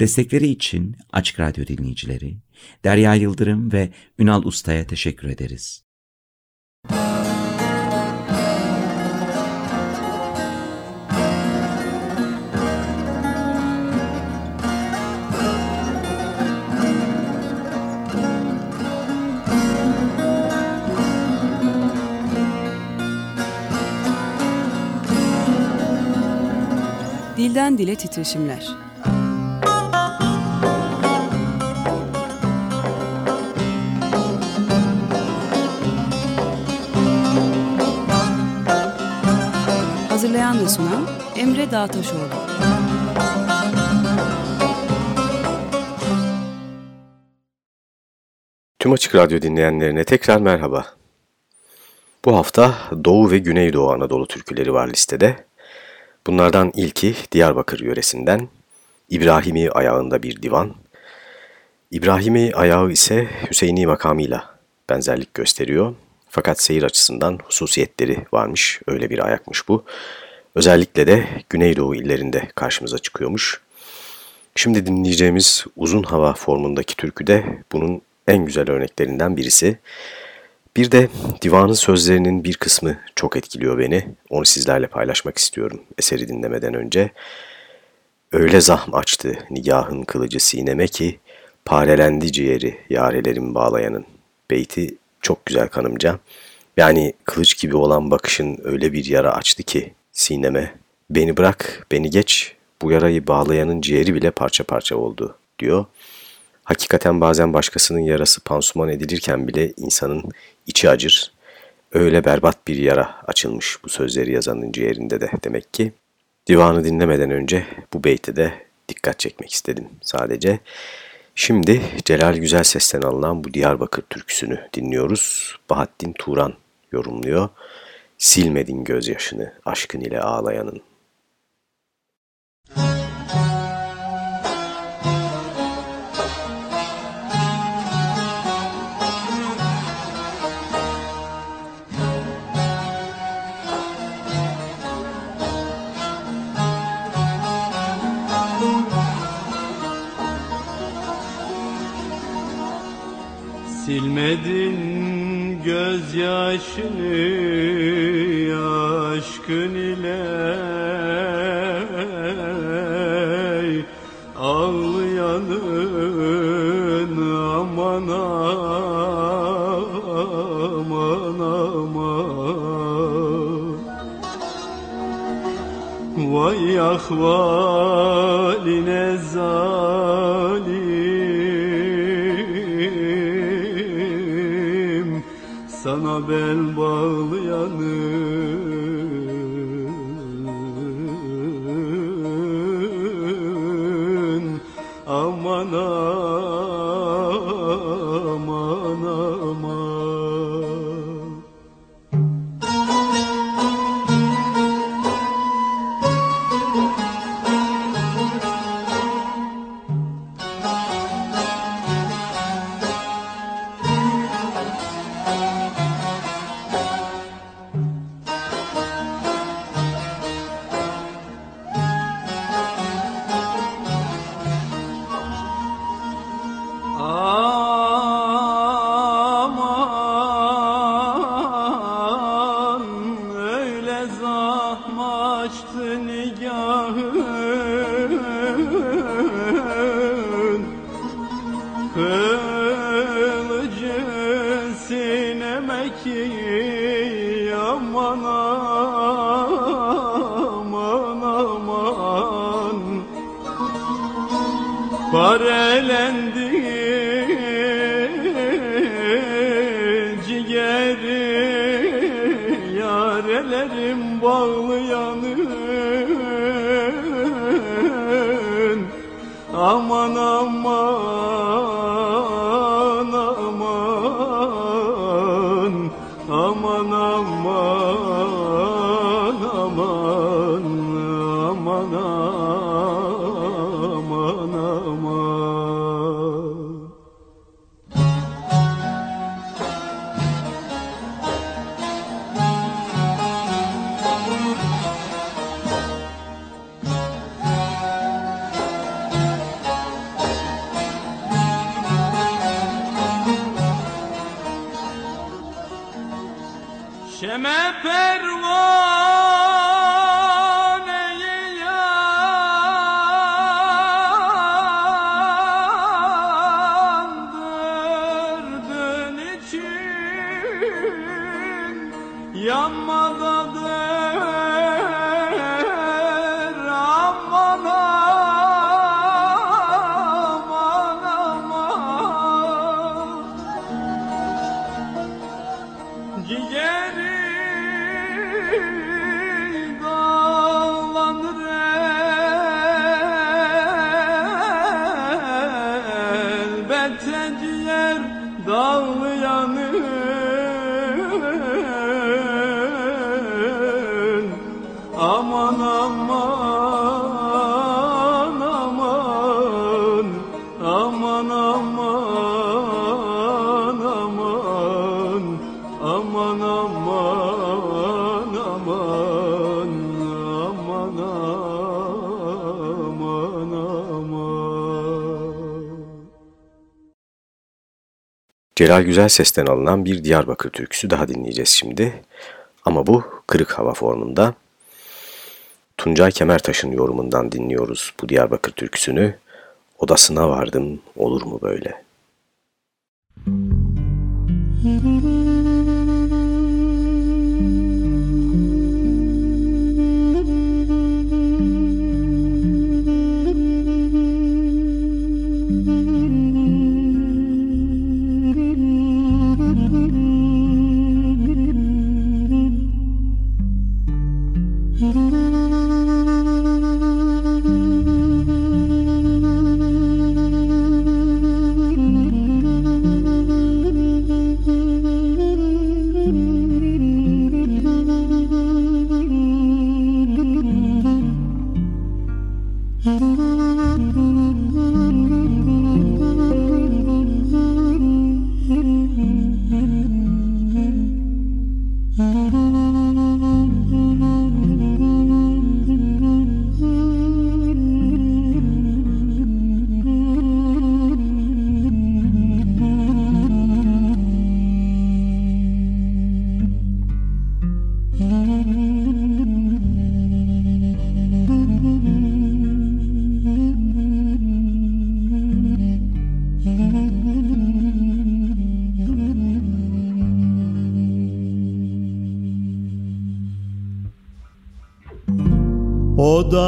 Destekleri için Açık Radyo dinleyicileri Derya Yıldırım ve Ünal Usta'ya teşekkür ederiz. Dilden Dile Titreşimler Hazırlayan ve sunan Emre Dağtaşoğlu. Tüm Açık Radyo dinleyenlerine tekrar merhaba. Bu hafta Doğu ve Güneydoğu Anadolu türküleri var listede. Bunlardan ilki Diyarbakır yöresinden, İbrahimi ayağında bir divan. İbrahimi ayağı ise Hüseyini makamıyla benzerlik gösteriyor. Fakat seyir açısından hususiyetleri varmış, öyle bir ayakmış bu. Özellikle de Güneydoğu illerinde karşımıza çıkıyormuş. Şimdi dinleyeceğimiz uzun hava formundaki türkü de bunun en güzel örneklerinden birisi. Bir de divanın sözlerinin bir kısmı çok etkiliyor beni. Onu sizlerle paylaşmak istiyorum eseri dinlemeden önce. Öyle zahm açtı nigahın kılıcı sineme ki, parelendi ciğeri yarelerin bağlayanın. Beyti çok güzel kanımca. Yani kılıç gibi olan bakışın öyle bir yara açtı ki sineme. Beni bırak, beni geç, bu yarayı bağlayanın ciğeri bile parça parça oldu diyor. Hakikaten bazen başkasının yarası pansuman edilirken bile insanın içi acır. Öyle berbat bir yara açılmış bu sözleri yazanın ciğerinde de demek ki. Divanı dinlemeden önce bu beyti de dikkat çekmek istedim sadece. Şimdi Celal Güzel Ses'ten alınan bu Diyarbakır türküsünü dinliyoruz. Bahattin Turan yorumluyor. Silmedin gözyaşını aşkın ile ağlayanın. Silmedin gözyaşını aşkın ile Ağlayanın aman aman aman. Vay ahvaline zalim sana bel bağlayanın Celal Güzel Ses'ten alınan bir Diyarbakır türküsü daha dinleyeceğiz şimdi. Ama bu kırık hava formunda. Tuncay Kemertaş'ın yorumundan dinliyoruz bu Diyarbakır türküsünü. Odasına vardım olur mu böyle? Müzik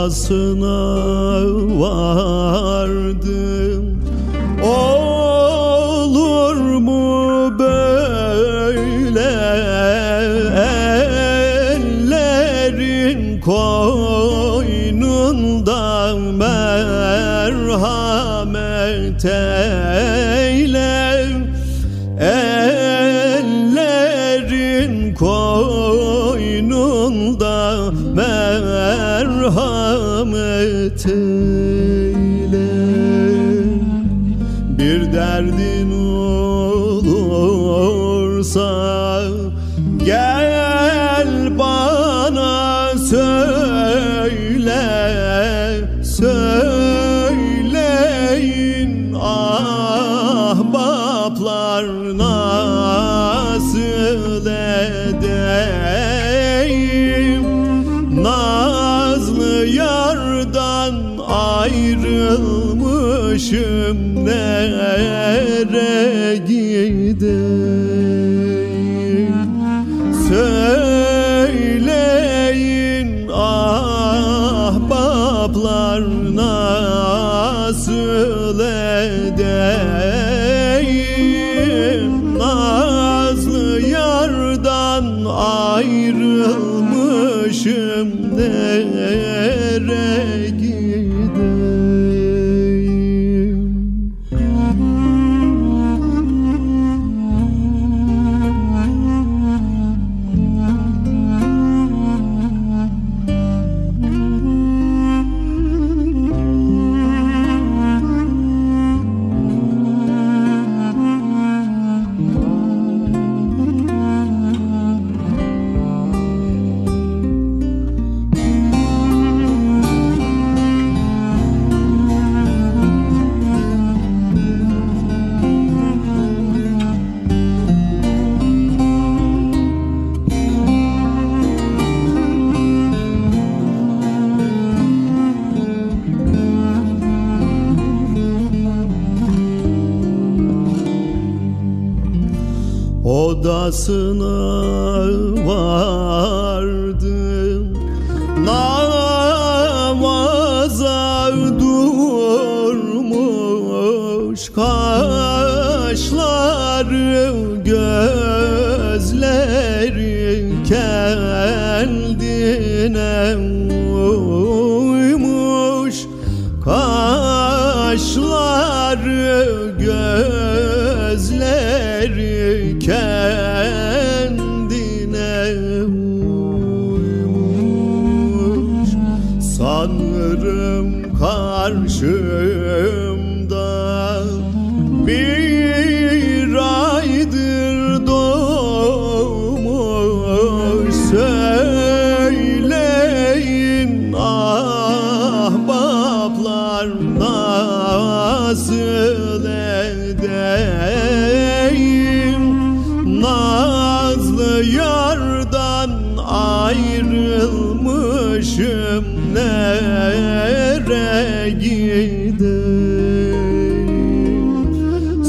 odasına vardım. Olur mu böyle? Ellerin koynunda merhamet eyle sağ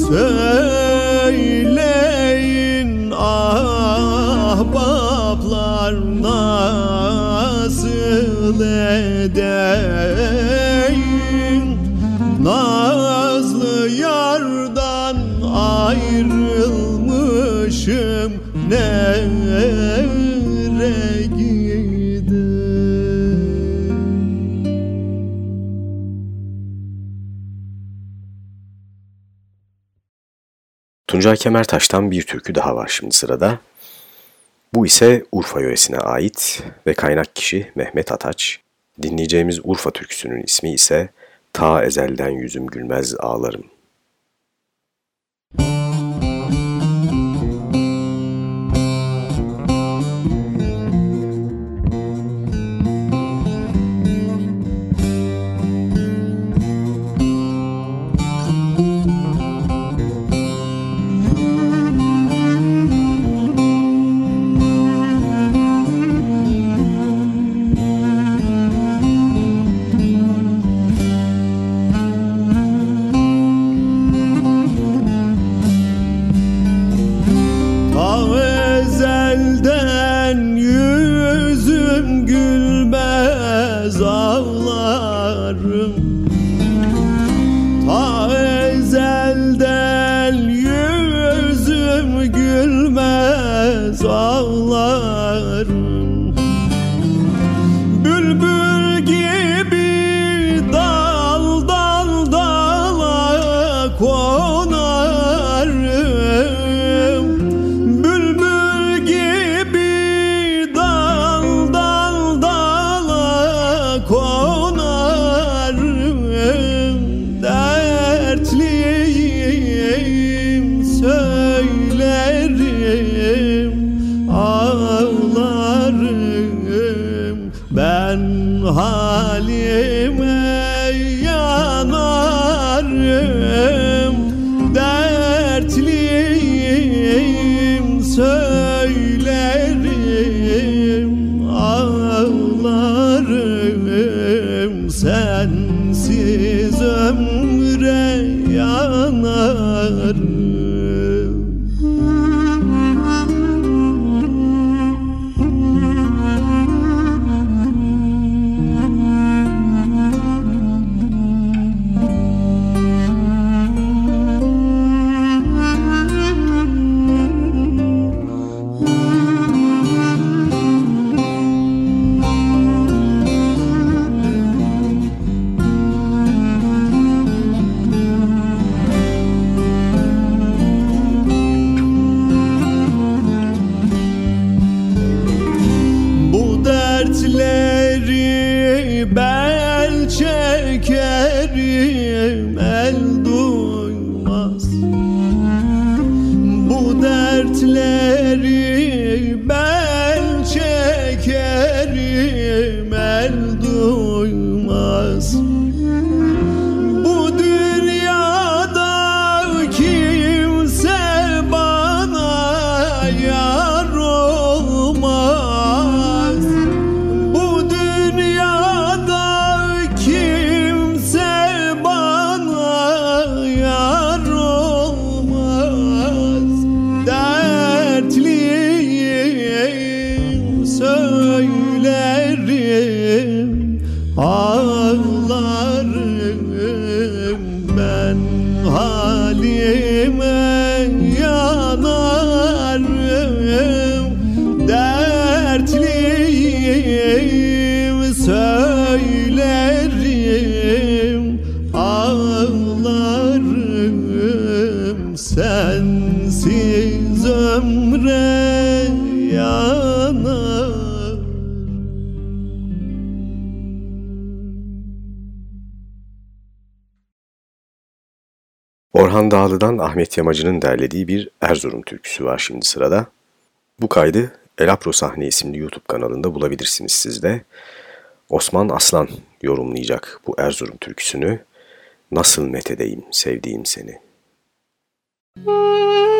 Söyleyin ahbaplar nasıl eder? Tuncay Kemertaş'tan bir türkü daha var şimdi sırada. Bu ise Urfa yöresine ait ve kaynak kişi Mehmet Ataç. Dinleyeceğimiz Urfa türküsünün ismi ise Ta ezelden yüzüm gülmez ağlarım. let Dağlı'dan Ahmet Yamacı'nın derlediği bir Erzurum türküsü var şimdi sırada. Bu kaydı Elapro Sahne isimli YouTube kanalında bulabilirsiniz siz de. Osman Aslan yorumlayacak bu Erzurum türküsünü. Nasıl methedeyim sevdiğim seni. Müzik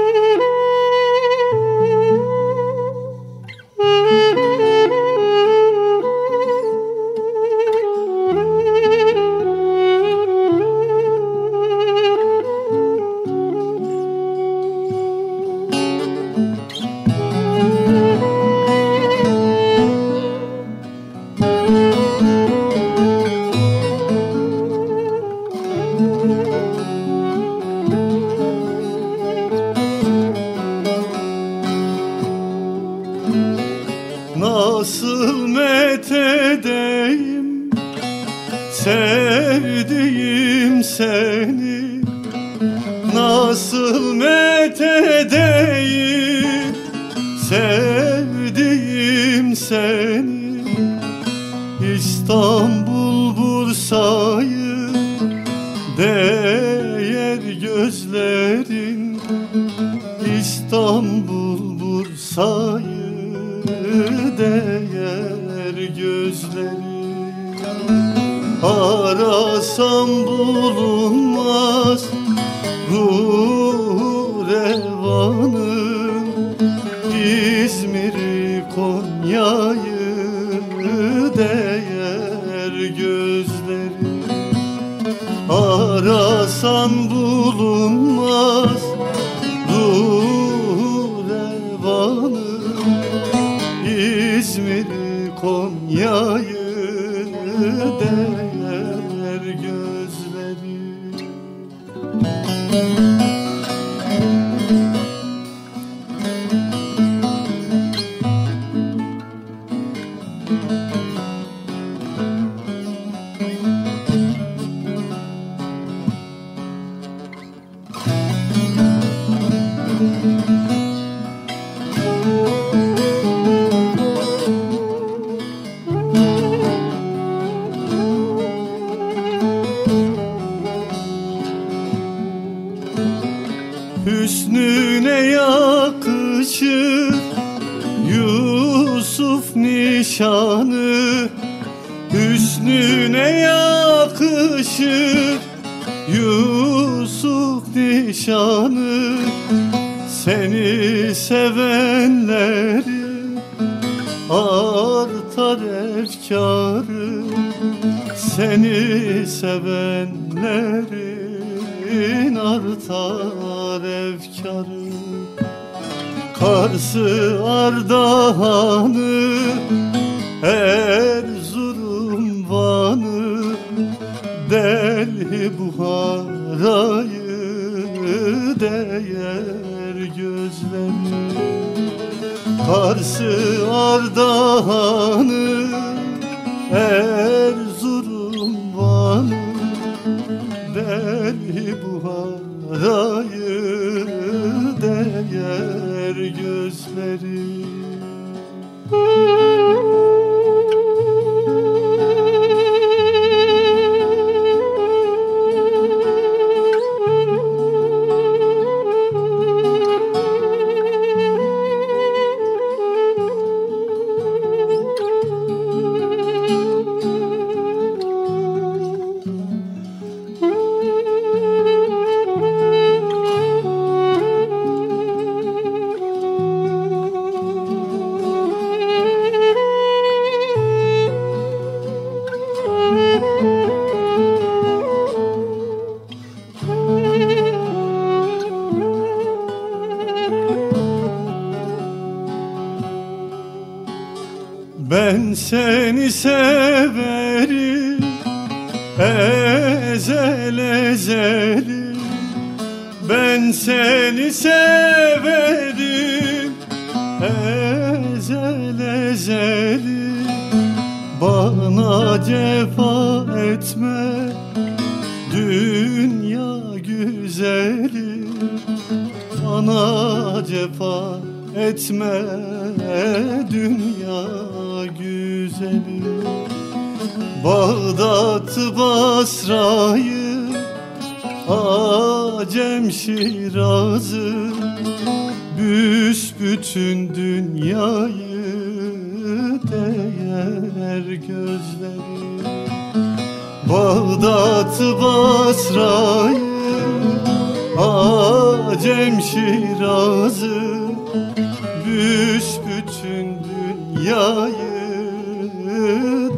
Büsbütün dünyayı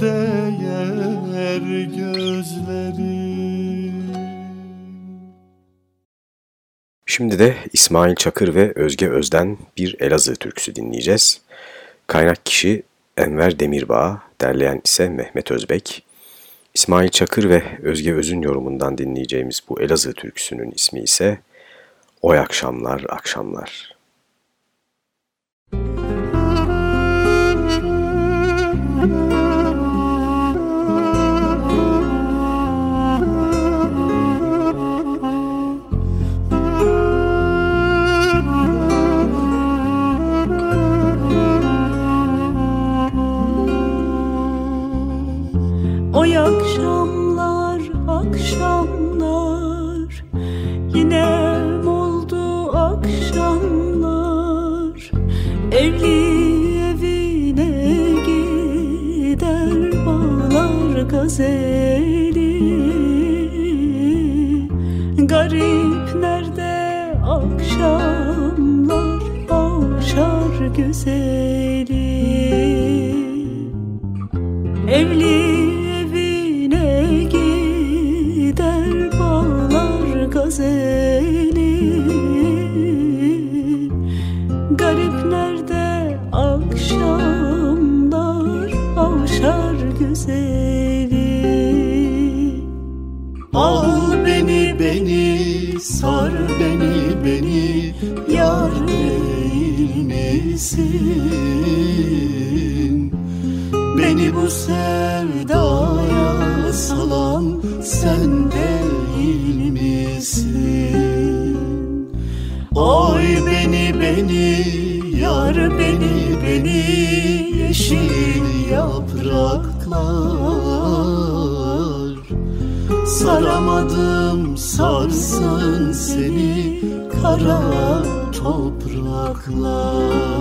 değer gözleri Şimdi de İsmail Çakır ve Özge Öz'den bir Elazığ türküsü dinleyeceğiz. Kaynak kişi Enver Demirbağ, derleyen ise Mehmet Özbek. İsmail Çakır ve Özge Öz'ün yorumundan dinleyeceğimiz bu Elazığ türküsünün ismi ise Oy Akşamlar Akşamlar. Bağlar gazeli Garip nerede akşamlar Avşar güzeli. Evli sar beni beni Yar değil misin? Beni bu sevdaya salan sen değil misin? Oy beni beni yar beni beni yeşil yapraklar Saramadım sarsın seni kara topraklar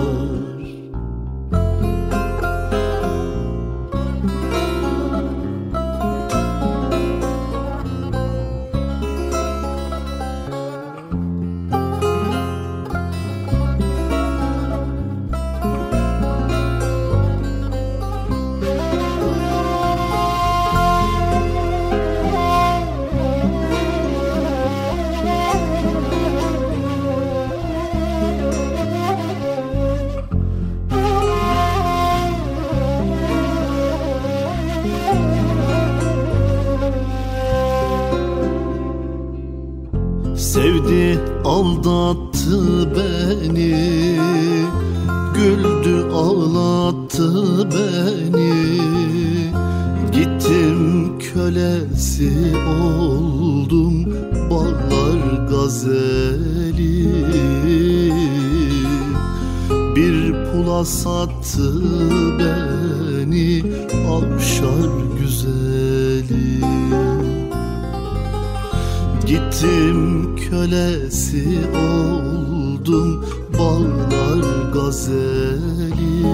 kölesi oldum bağlar gazeli.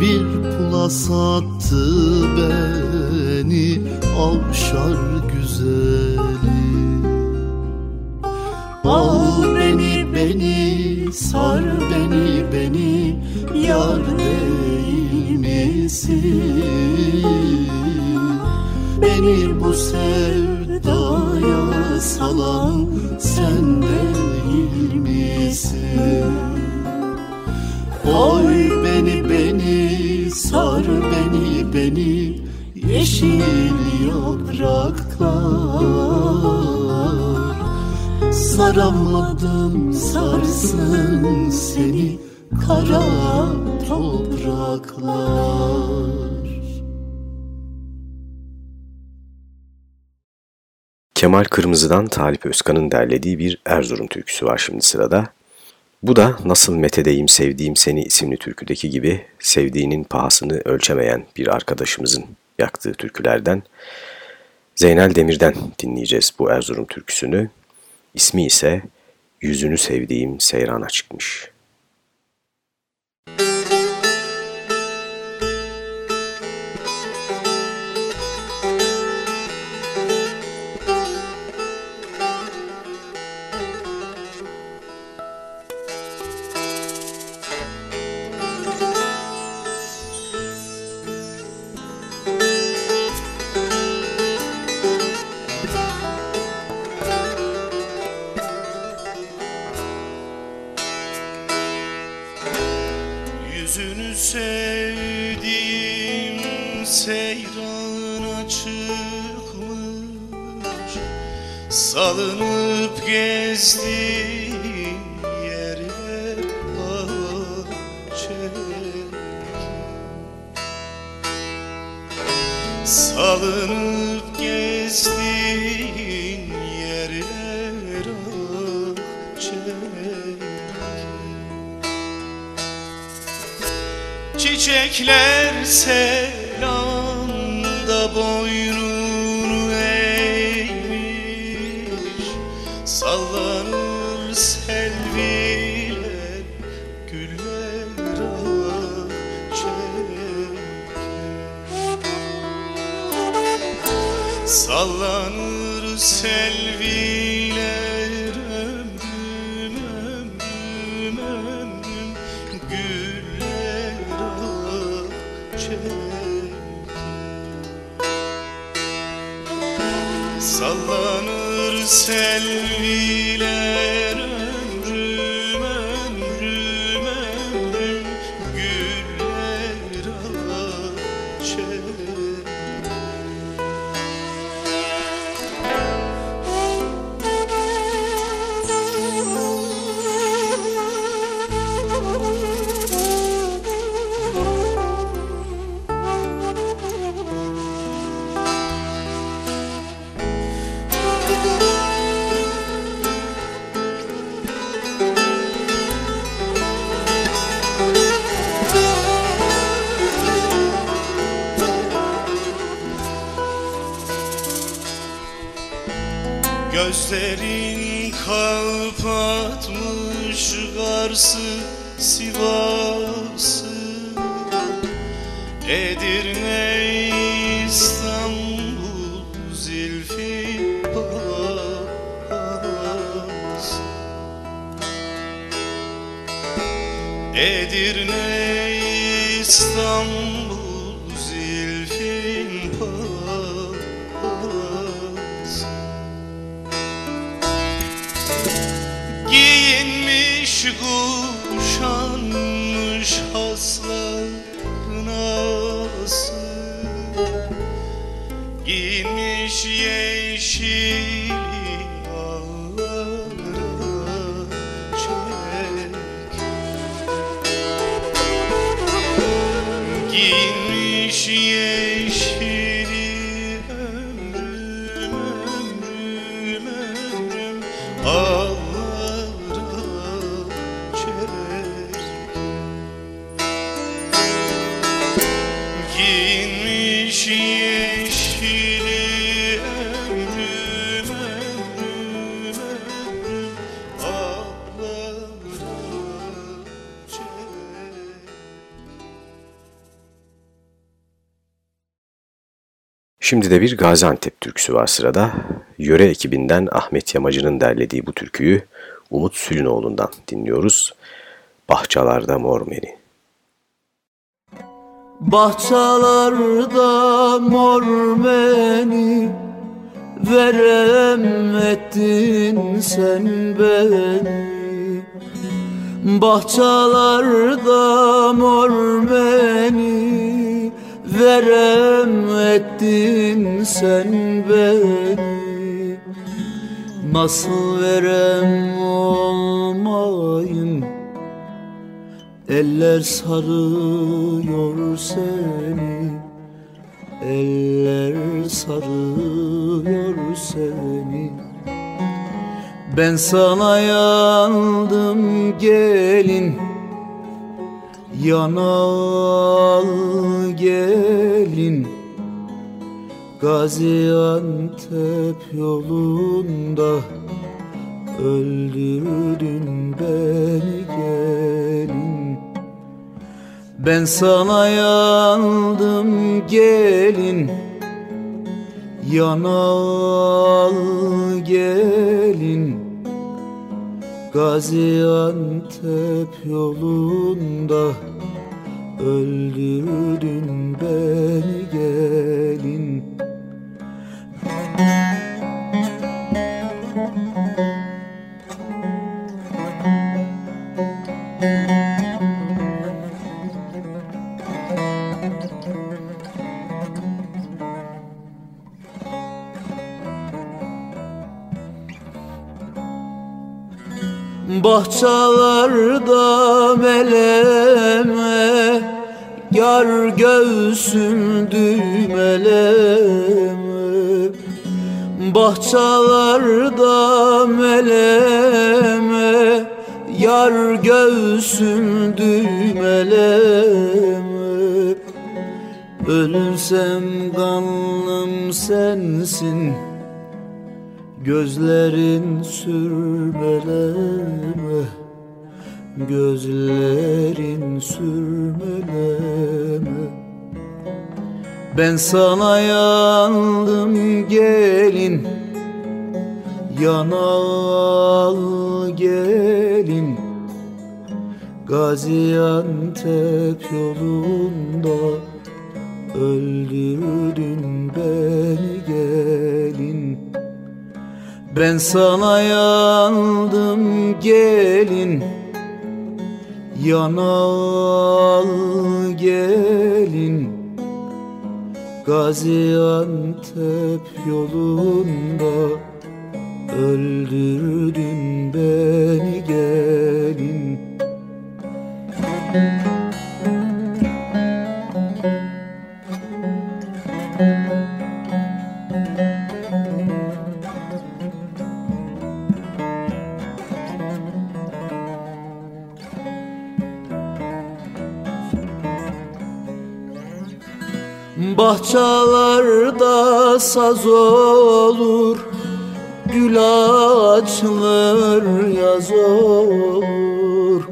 Bir pula sattı beni avşar güzeli Saramadım sarsın seni kara topraklar Kemal Kırmızı'dan Talip Özkan'ın derlediği bir Erzurum türküsü var şimdi sırada. Bu da Nasıl Metedeyim Sevdiğim Seni isimli türküdeki gibi sevdiğinin pahasını ölçemeyen bir arkadaşımızın yaktığı türkülerden Zeynel Demir'den dinleyeceğiz bu Erzurum türküsünü. İsmi ise Yüzünü Sevdiğim Seyran'a çıkmış. Şimdi de bir Gaziantep türküsü var sırada. Yöre ekibinden Ahmet Yamacı'nın derlediği bu türküyü Umut Sülünoğlu'ndan dinliyoruz. Bahçalarda mor meni. Bahçalarda mor meni Verem ettin sen beni Bahçalarda mor meni Verem ettin sen beni. Nasıl verem olmayın Eller sarıyor seni. Eller sarıyor seni. Ben sana yandım gelin Yanal gelin Gaziantep yolunda Öldürdün beni gelin. Ben sana yandım gelin Yanal gelin Gaziantep yolunda Öldürdün beni gelin Bahçalarda meleme Yar göğsüm düğmeleme Bahçalarda meleme Yar göğsüm düğmeleme Ölsem kanlım sensin Gözlerin sürmeleme Gözlerin sürmeleme Ben sana yandım gelin. Yanal gelin. Gaziantep yolunda Öldürdün beni Ben sana yandım gelin. Yanal gelin. Gaziantep yolunda Öldürdün beni Bahçalarda saz olur Gül açılır yaz olur.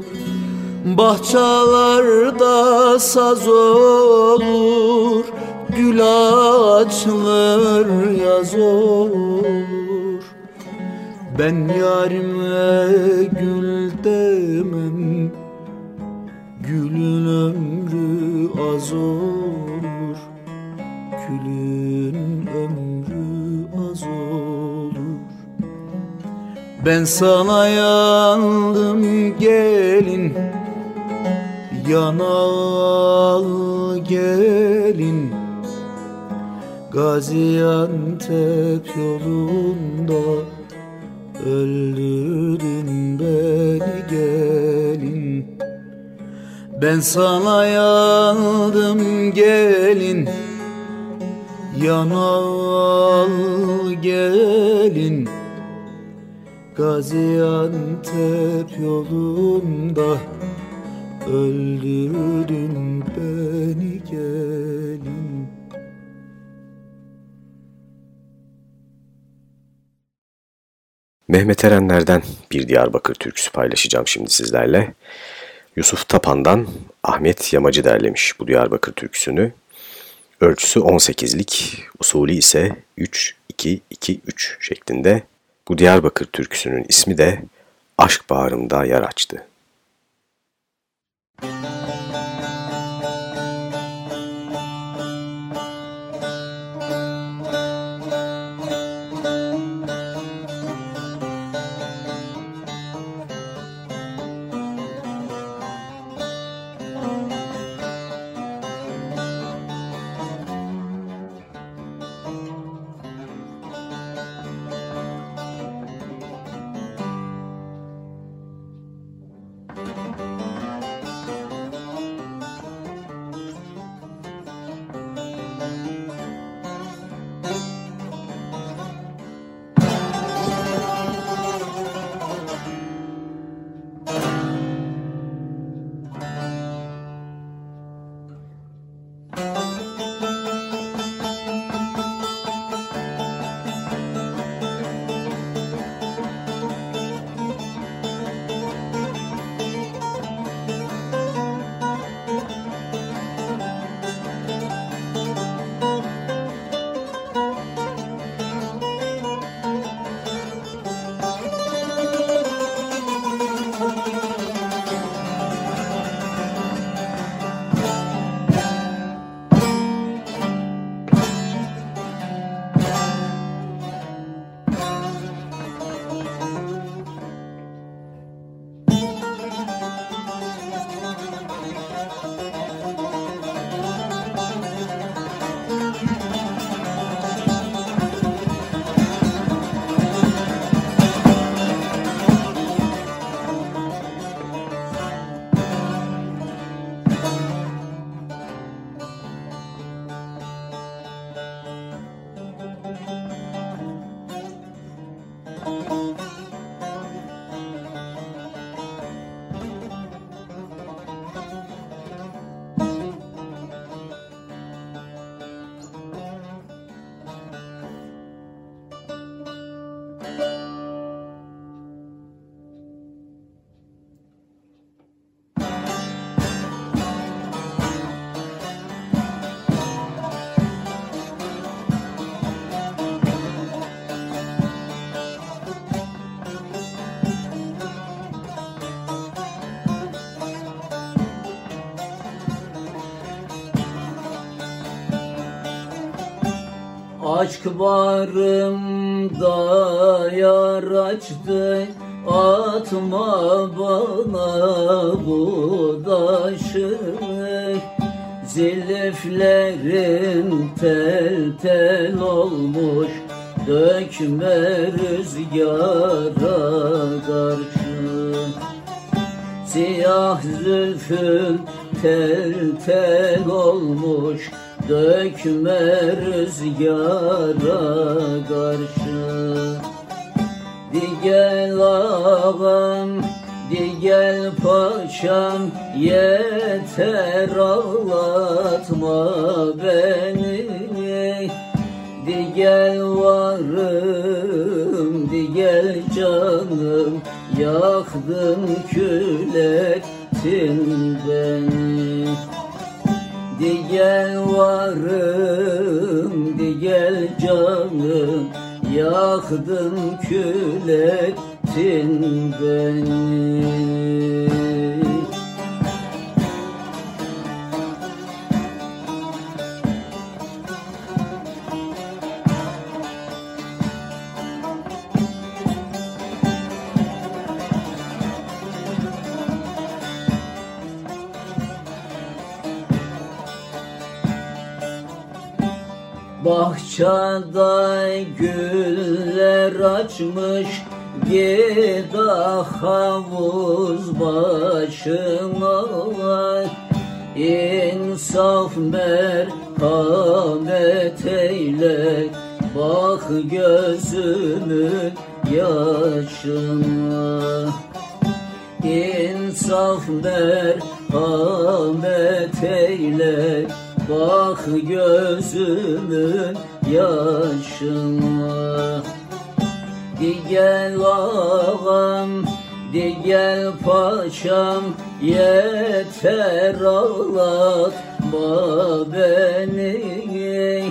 Bahçalarda saz olur Gül açılır yaz olur. Ben yarime gül demem Gülün ömrü az olur Ben sana yandım gelin. Yanal gelin. Gaziantep yolunda Öldürdün beni gelin. Ben sana yandım gelin. Yanal gelin Gaziantep yolunda Öldürdün beni gelin Mehmet Erenler'den bir Diyarbakır türküsü paylaşacağım şimdi sizlerle. Yusuf Tapan'dan Ahmet Yamacı derlemiş bu Diyarbakır türküsünü. Ölçüsü 18'lik, usulü ise 3-2-2-3 şeklinde. Bu Diyarbakır türküsünün ismi de Aşk Bağrımda Yer Açtı. Aşk barımda yar açtı Atma bana bu daşı. Ziliflerin tel tel olmuş Dökme rüzgara karşı. Siyah zülfün tel tel olmuş Dökme rüzgara karşı. Di gel ağam, di gel paşam Yeter ağlatma beni. Di gel varım, di gel canım Yaktın külettin beni Di gel varım, di gel canım Yaktın külettin beni Bahçede güller açmış Gida havuz başına İnsaf merhamet eyle Bak gözümün yaşına. İnsaf merhamet eyle Bak gözümün yaşına. Di gel ağam, di gel paşam Yeter ağlatma beni.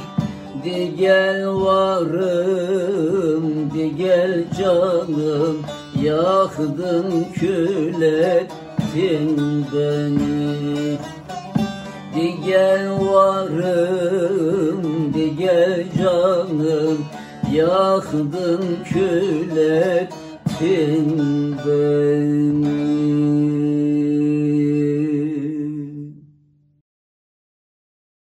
Di gel varım, di gel canım Yaktın külettin beni Di gel varım, di gel canım Yaktın külettin beni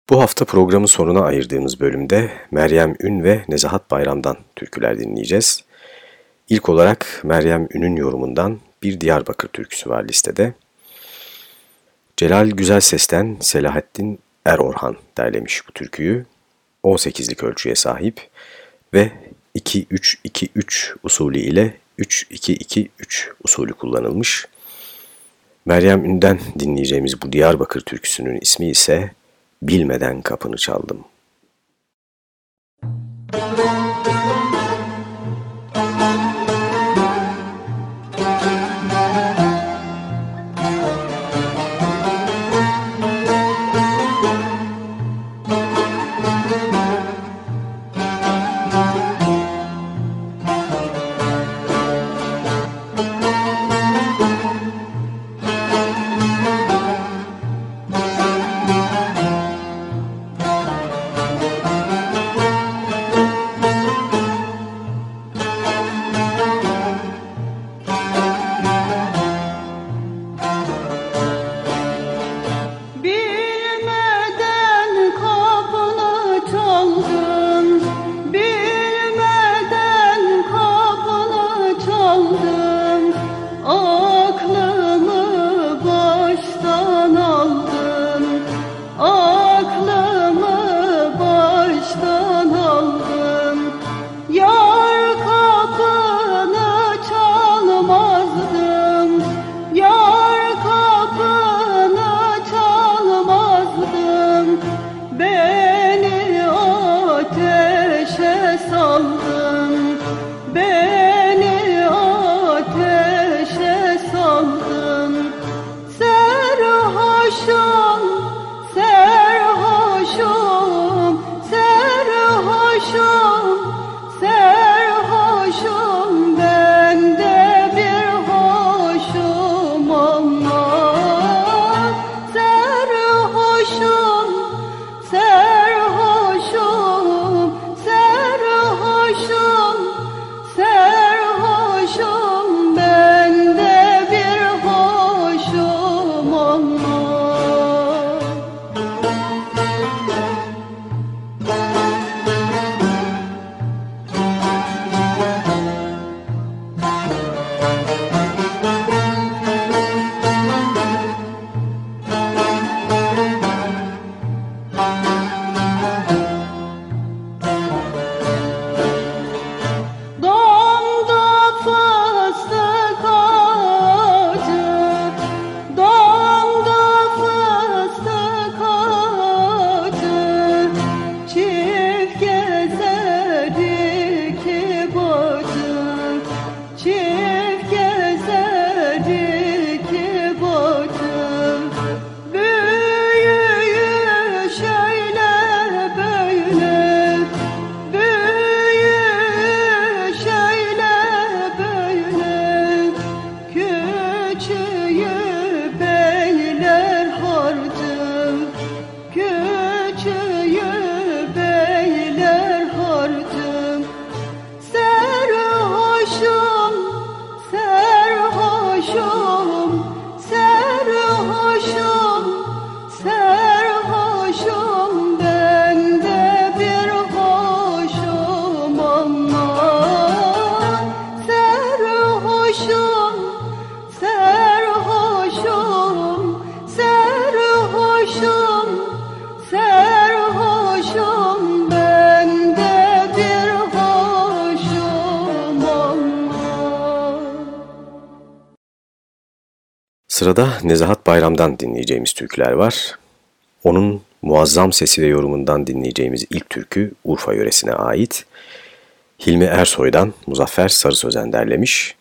Bu hafta programın sonuna ayırdığımız bölümde Meryem Ün ve Nezahat Bayram'dan türküler dinleyeceğiz. İlk olarak Meryem Ün'ün yorumundan bir Diyarbakır türküsü var listede. Celal Güzel Ses'ten Selahattin Erorhan derlemiş bu türküyü. 18'lik ölçüye sahip ve 2-3-2-3 usulü ile 3-2-2-3 usulü kullanılmış. Meryem Ün'den dinleyeceğimiz bu Diyarbakır türküsünün ismi ise Bilmeden Kapını Çaldım. Sırada Nezahat Bayram'dan dinleyeceğimiz türküler var. Onun muazzam sesi ve yorumundan dinleyeceğimiz ilk türkü Urfa yöresine ait. Hilmi Ersoy'dan Muzaffer Sarı Sözen derlemiş.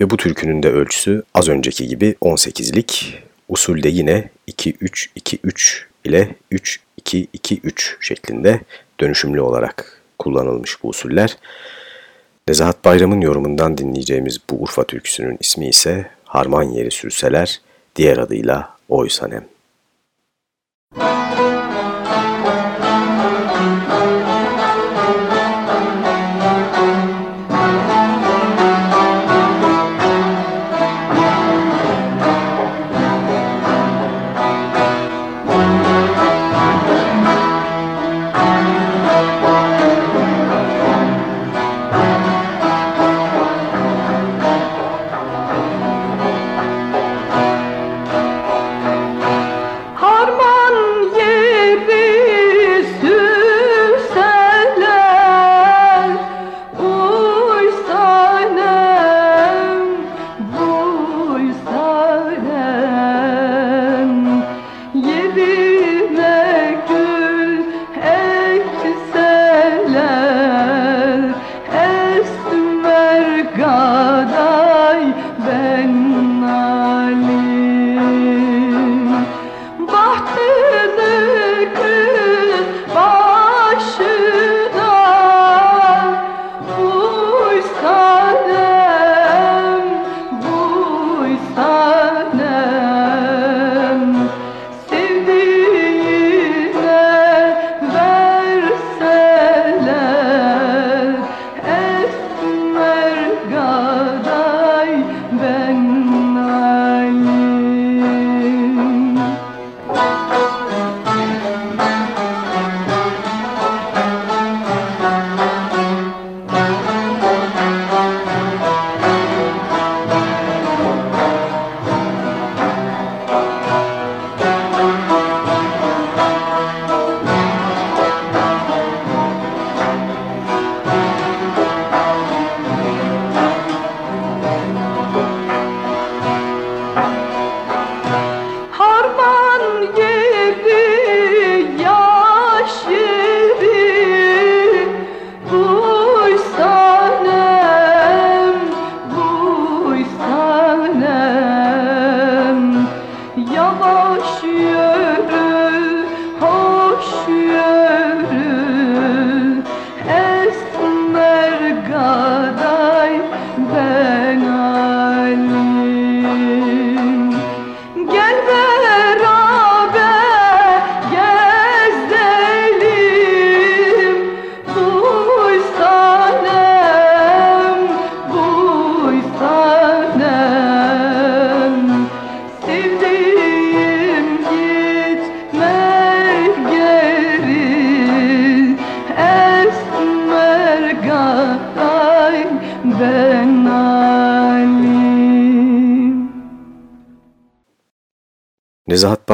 Ve bu türkünün de ölçüsü az önceki gibi 18'lik. Usulde yine 2-3-2-3 ile 3-2-2-3 şeklinde dönüşümlü olarak kullanılmış bu usuller. Nezahat Bayram'ın yorumundan dinleyeceğimiz bu Urfa türküsünün ismi ise Harman Yeri Sürseler, diğer adıyla Oy Sanem.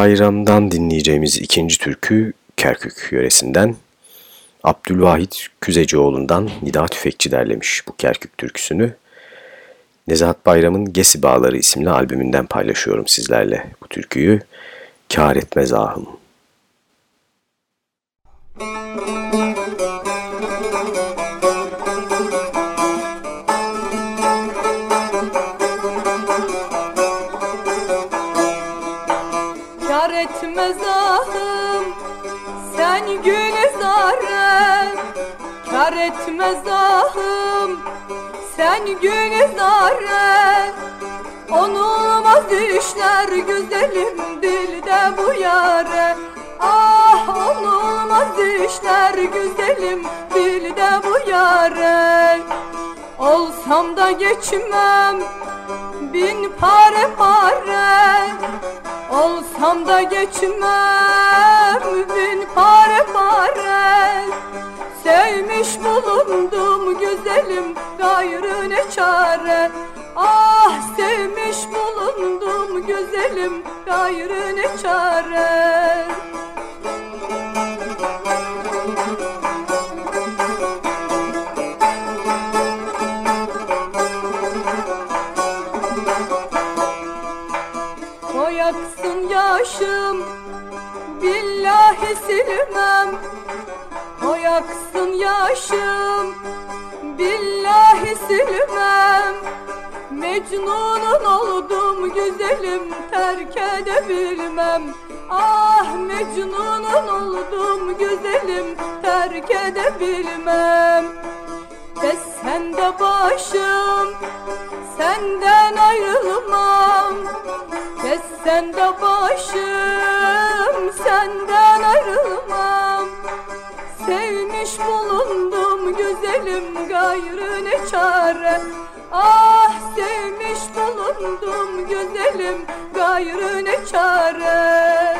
Bayram'dan dinleyeceğimiz ikinci türkü Kerkük yöresinden. Abdülvahit Küzecioğlu'ndan Nida Tüfekçi derlemiş bu Kerkük türküsünü. Nezahat Bayram'ın Gesi Bağları isimli albümünden paylaşıyorum sizlerle bu türküyü. Kâr etmez ahım. Kar etmez ahım sen gülzare Onulmaz düşler güzelim dilde bu yare. Ah onulmaz düşler güzelim dilde bu yare. Olsam da geçmem bin pare pare Olsam da geçmem bin pare pare. Sevmiş bulundum güzelim gayrı ne çare? Ah sevmiş bulundum güzelim gayrı ne çare Silmem O yaksın yaşım. Billahi silmem. Mecnunun oldum güzelim terk edebilmem. Ah Mecnunun oldum güzelim terk edebilmem Ve sen de başım senden ayrılmam. Ve sen de başım senden ayrılmam. Sevmiş bulundum güzelim gayrı ne çare. Ah sevmiş bulundum güzelim gayrı ne çare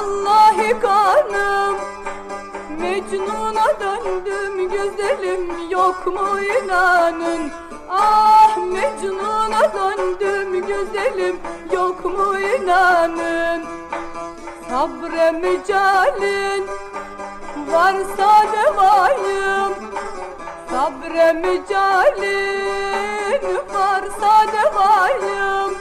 vallahi kanım Mecnun'a döndüm güzelim yok mu inanın? Ah Mecnun'a döndüm güzelim yok mu inanın? Sabre mücalin varsa devayım. Sabre mücalin varsa devayım.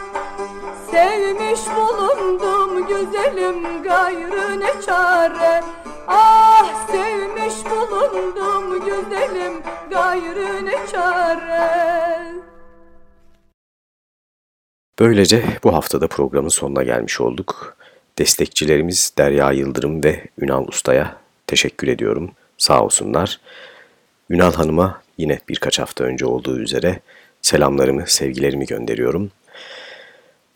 Sevmiş bulundum güzelim gayrı ne çare Ah sevmiş bulundum güzelim gayrı ne çare Böylece bu haftada programın sonuna gelmiş olduk. Destekçilerimiz Derya Yıldırım ve Ünal Usta'ya teşekkür ediyorum. Sağ olsunlar. Ünal Hanım'a yine birkaç hafta önce olduğu üzere selamlarımı, sevgilerimi gönderiyorum.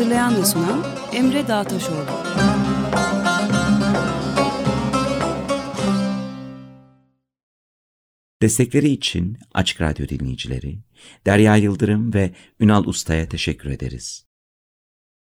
Hazırlayan ve sunan Emre Dağtaşoğlu. Destekleri için Açık Radyo dinleyicileri Derya Yıldırım ve Ünal Usta'ya teşekkür ederiz.